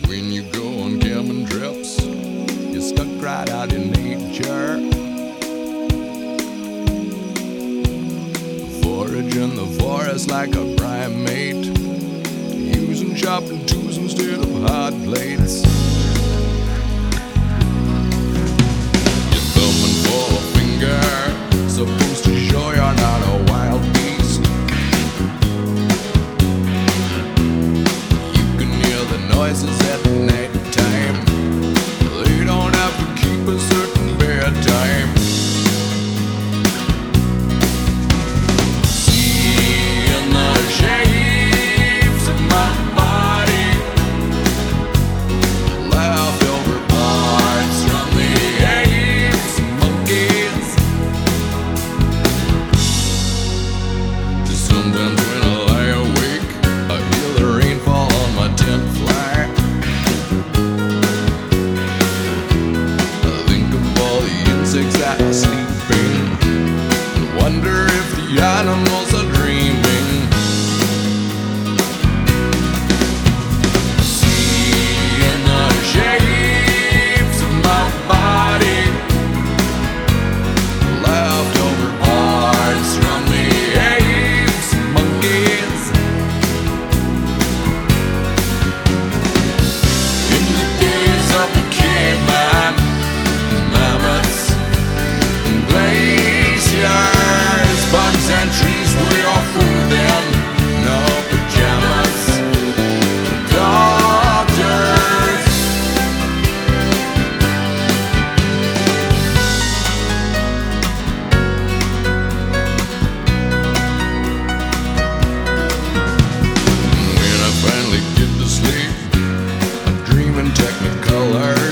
When you go on camping trips, you're stuck right out in nature. Foraging the forest like a primate, using chopping tools instead of hot blades. i Wonder if the animals are color.